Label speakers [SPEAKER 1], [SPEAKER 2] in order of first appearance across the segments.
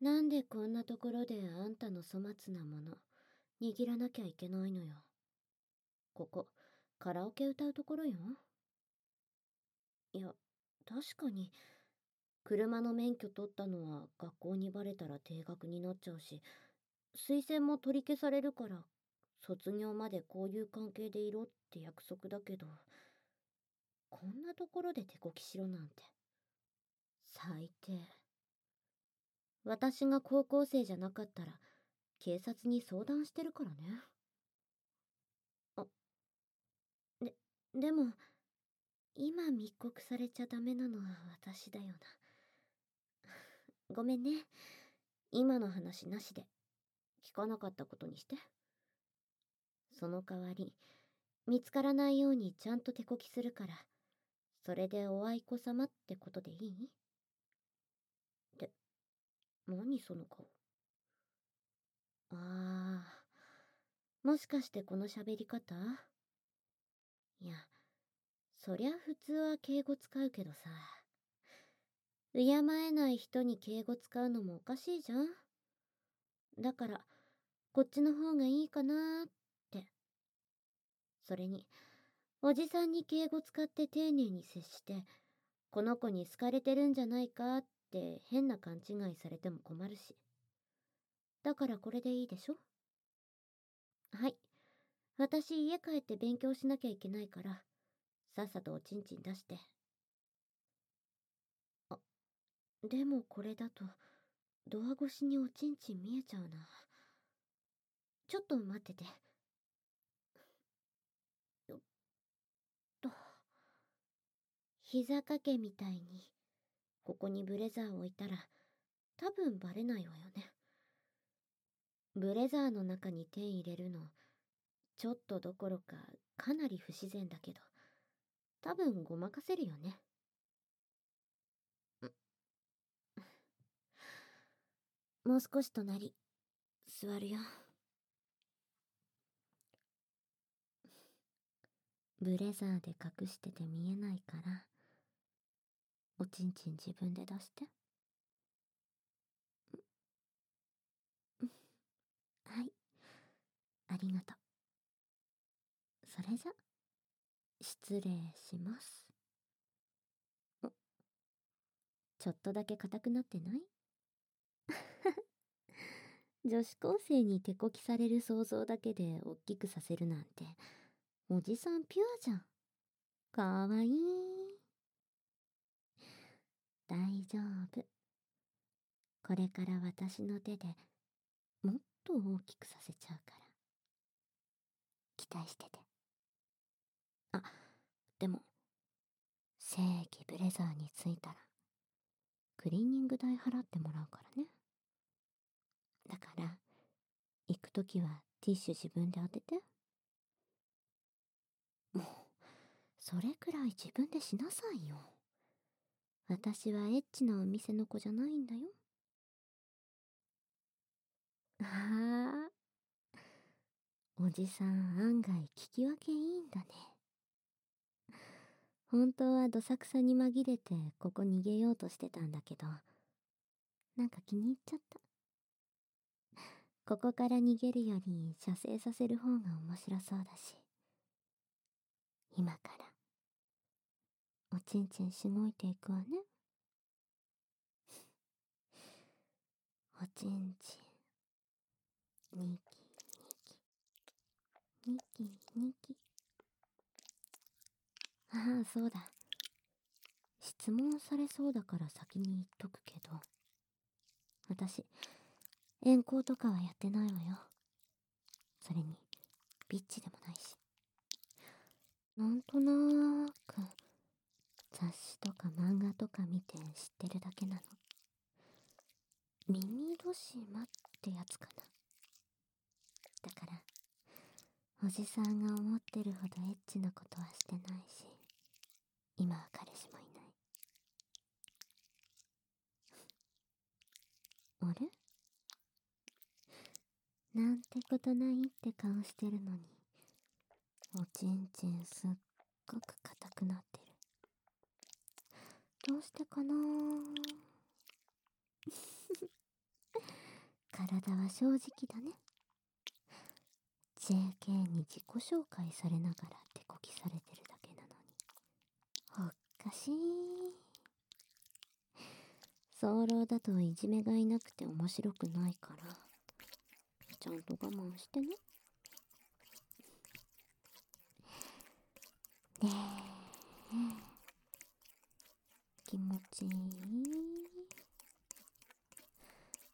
[SPEAKER 1] なんでこんなところであんたの粗末なもの握らなきゃいけないのよ。ここ、カラオケ歌うところよ。いや、確かに、車の免許取ったのは学校にバレたら定額になっちゃうし、推薦も取り消されるから、卒業までこういう関係でいろって約束だけど、こんなところで手こきしろなんて。最低。私が高校生じゃなかったら、警察に相談してるからね。あ、で、でも、今密告されちゃダメなのは私だよな。ごめんね。今の話なしで。聞かなかったことにして。その代わり、見つからないようにちゃんと手こきするから、それでお愛子様ってことでいい、何その顔。ああ、もしかしてこの喋り方？いや、そりゃ普通は敬語使うけどさ。敬えない人に敬語使うのもおかしいじゃんだから、こっちの方がいいかなーって。それに、おじさんに敬語使って丁寧に接して、この子に好かれてるんじゃないかっって変な勘違いされても困るし。だからこれでいいでしょ？はい。私家帰って勉強しなきゃいけないから、さっさとおちんちん出して。あ、でもこれだと、ドア越しにおちんちん見えちゃうな。ちょっと待ってて。よっと。膝掛けみたいに、ここにブレザーを置いたら、多分バレないわよね。ブレザーの中に手入れるの、ちょっとどころかかなり不自然だけど、多分ごまかせるよね。もう少し隣、座るよ。ブレザーで隠してて見えないから、おちんちん自分で出して。はい。ありがとう。それじゃ、失礼します。ちょっとだけ硬くなってない？女子高生に手こきされる想像だけで大きくさせるなんて、おじさんピュアじゃん。かわいい。大丈夫。これから私の手でもっと大きくさせちゃうから。期待してて。あ、でも、正規ブレザーについたら、クリーニング代払ってもらうからね。だから、行くときはティッシュ自分で当てて。もう、それくらい自分でしなさいよ。私はエッチなお店の子じゃないんだよ。ああ。おじさん案外聞き分けいいんだね。本当はどさくさに紛れてここ逃げようとしてたんだけど、なんか気に入っちゃった。ここから逃げるより射精させる方が面白そうだし。今から、おちんちんしごいていくわね。おちんちん、にきにき、にきにき。ああ、そうだ。質問されそうだから先に言っとくけど、私、遠行とかはやってないわよ。それに、ビッチでもないし。なんとなーく、雑誌とか漫画とか見て知ってるだけなの。耳戸島ってやつかな。だから、おじさんが思ってるほどエッチなことはしてないし、今は彼氏もいない。あれなんてことないって顔してるのに。おちんちんすっごく硬くなって。どうしてかな？体は正直だね。JK に自己紹介されながら手こきされてるだけなのに。おかしい。早漏だといじめがいなくて面白くないからちゃんと我慢してねえ気持ちいい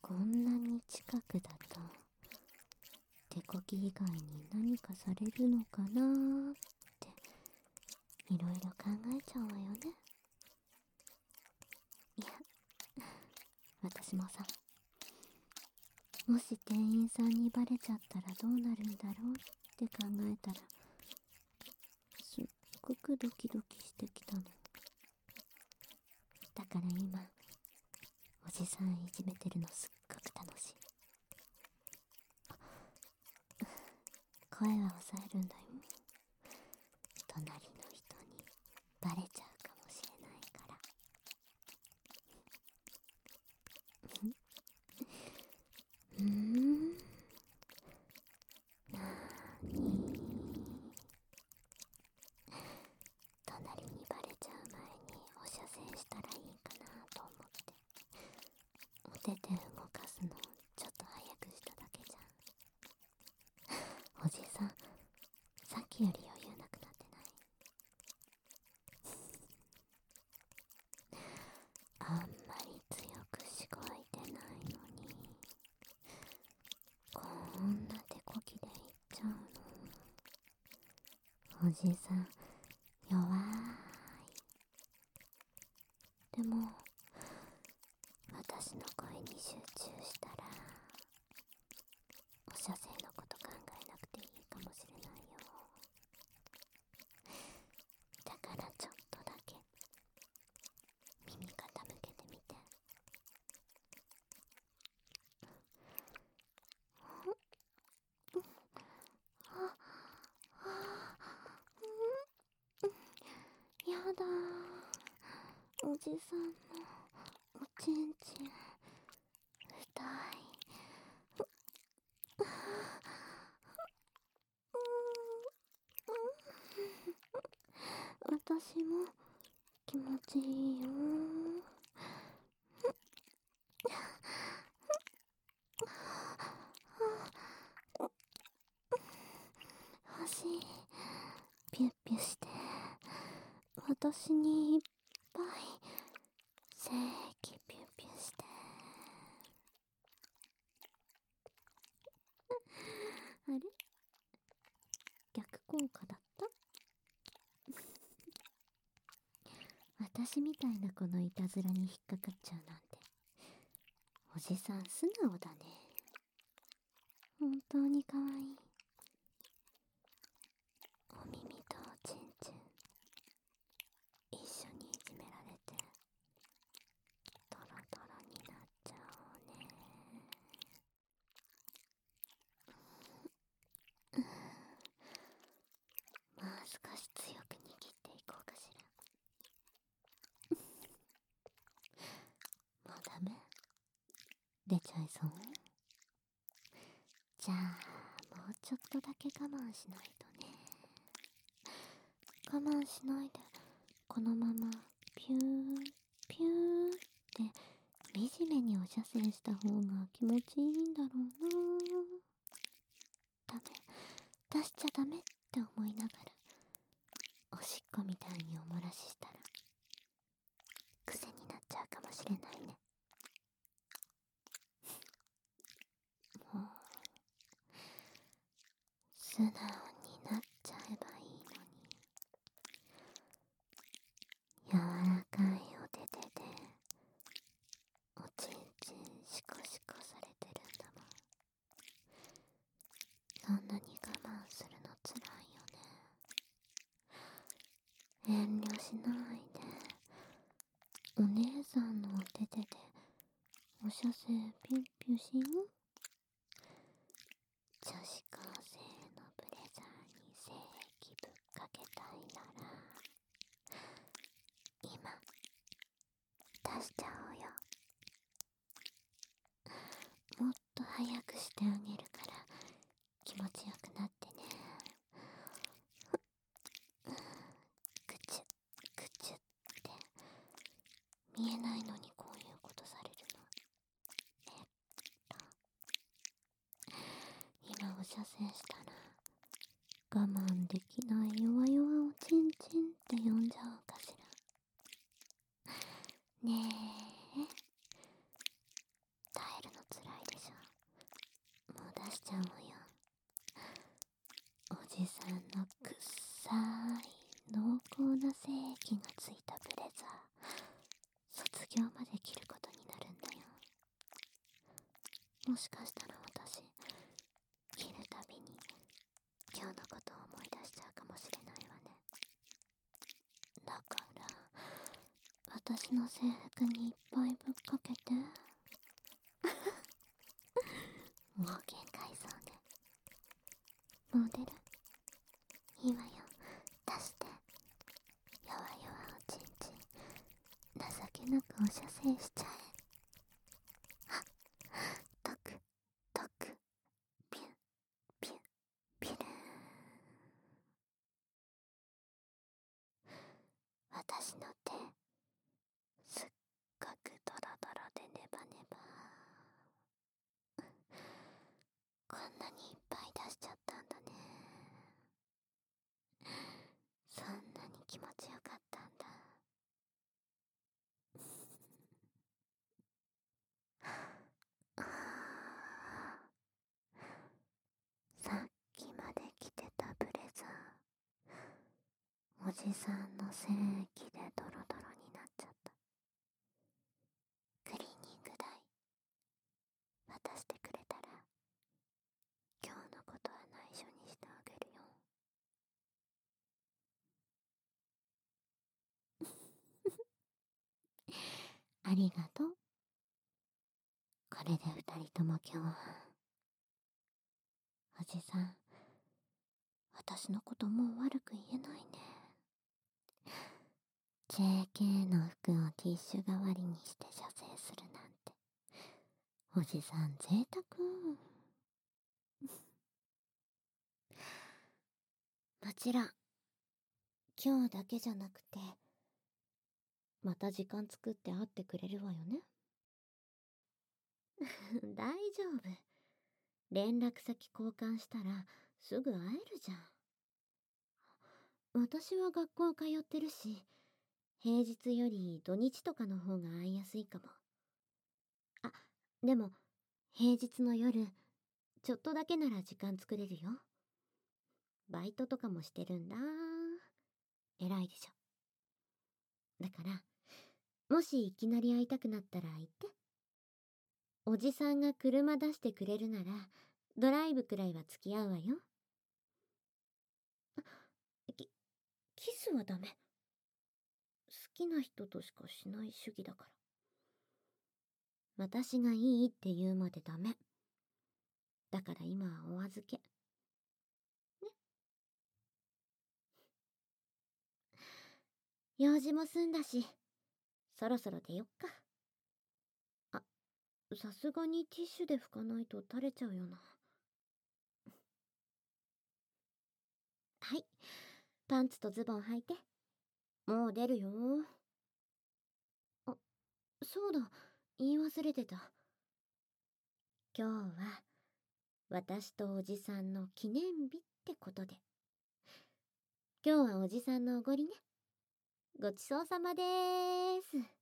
[SPEAKER 1] こんなに近くだと手こき以外に何かされるのかなーっていろいろ考えちゃうわよね。いや私もさもし店員さんにバレちゃったらどうなるんだろうって考えたらすっごくドキドキしてきたの。だから今おじさんいじめてるのすっごく楽しい。声は抑えるんだよ隣の人にバレちゃうかもしれないからうーんなーに隣にバレちゃう前にお射精したらいいかなと思ってお手手動かすのちょっと早くしただけじゃんおじさんさっきより余裕なくなってないあんまり強くしごいてないのに。こんな手こきでいっちゃうの。おじさん弱いでも私の声に集中したらお射精のこと考えなくていいかもしれないよだからちょっとだけ耳傾けてみてやだおじさんのおちんちん。痛い私も気持ちいいよ足ピュッピュして私にいっぱい精液ピュッピュしてあれ逆効果だった？私みたいな子のいたずらに引っかかっちゃうなんて。おじさん素直だね。本当に可愛いお耳とおちんちん一緒にいじめられてトロトロになっちゃおうねまあ少し強く握っていこうかしらもうダメ出ちゃいそう。じゃあもうちょっとだけ我慢しないとね。我慢しないでこのままピューピューって惨めにお射精した方が気持ちいいんだろうな。ダメ。出しちゃダメって思いながらおしっこみたいにおもらししたら癖になっちゃうかもしれないねもう素直になっちゃえばいいのに柔らかいお手手でおちんちんシコシコされてるんだもん。そんなに我慢するのつらいよね。遠慮しないで。お姉さんのお手手でお射精ピュンピュしよ女子高生のブレザーに精液ぶっかけたいなら今出しちゃおうよ。もっと早くしてあげるから気持ちよくなってね。ぐちゅぐちゅって見えないのにこういうことされるの。えっと今お射精したら我慢できない弱々をチンチンって呼んじゃうかしらねえ耐えるのつらいでしょもう出しちゃうわよおじさんのくっさい濃厚な気がついたブレザー。卒業まで着ることになるんだよ。もしかしたら私着るたびに今日のことを思い出しちゃうかもしれないわね。だから私の制服にいっぱいぶっかけてもう限界そうねモデルいいわよ出して弱々おちんちん情けなくお射精しちゃえはっトクトクピュンピュンピュルン私の手すっごくドロドロでネバネバこんなにいっぱい出しちゃったんだねそんなに気持ちよかったんださっきまで着てたブレザーおじさんの精液でドロドロになっちゃった。クリーニング代。渡してくれたら今日のことは内緒にしてあげるよ。ありがとう。これで二人とも今日おじさん私のこともう悪く言えないね。JK の服をティッシュ代わりにして射精するなんて。おじさん贅沢。もちろん今日だけじゃなくてまた時間作って会ってくれるわよね。大丈夫。連絡先交換したらすぐ会えるじゃん。私は学校通ってるし平日より土日とかの方が会いやすいかも。あでも平日の夜ちょっとだけなら時間作れるよ。バイトとかもしてるんだ。偉いでしょ。だからもしいきなり会いたくなったら言って。おじさんが車出してくれるならドライブくらいは付き合うわよ。きキスはダメ。きな人としかしない主義だから。私がいいって言うまでダメ。だから今はお預け。ね。用事も済んだしそろそろ出よっか。あさすがにティッシュで拭かないと垂れちゃうよな。はい。パンツとズボン履いて。もう出るよ。あそうだ。言い忘れてた。今日は私とおじさんの記念日ってことで。今日はおじさんのおごりね。ごちそうさまでーす。